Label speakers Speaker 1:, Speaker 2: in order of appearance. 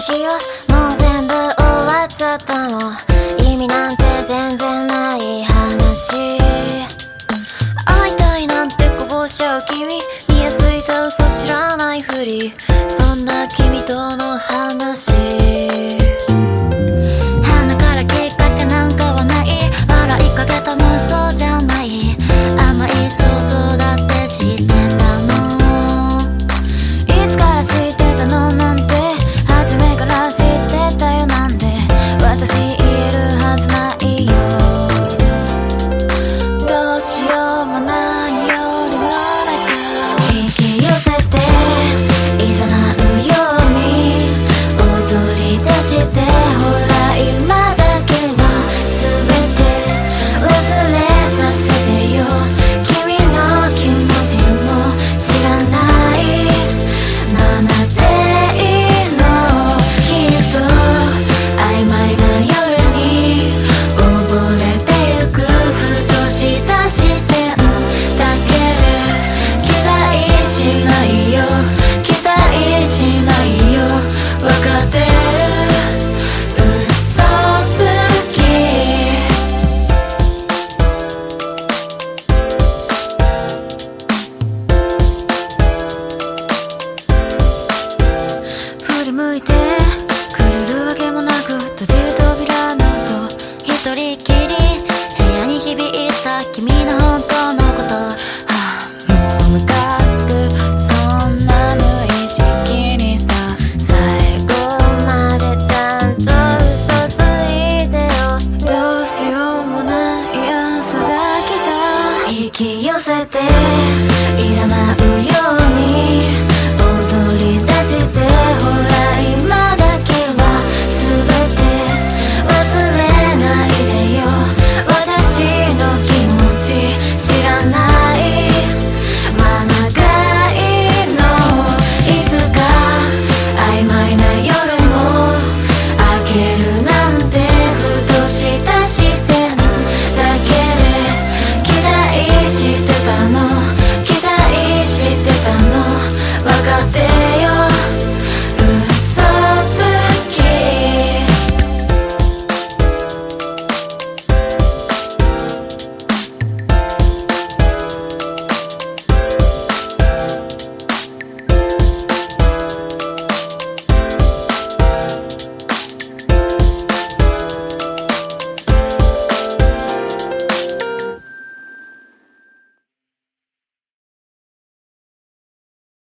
Speaker 1: しようもう全部終わっちゃったの。意味なんて全然ない話。会いたいなんてこぼしちゃう君。見やすいと嘘知らないふり。き部屋に響いた君の本当のこと、はあ、もうムカつく。そんな無意識にさ最後までちゃんと嘘ついてよ。どうしようもない朝が来た。引き寄せて。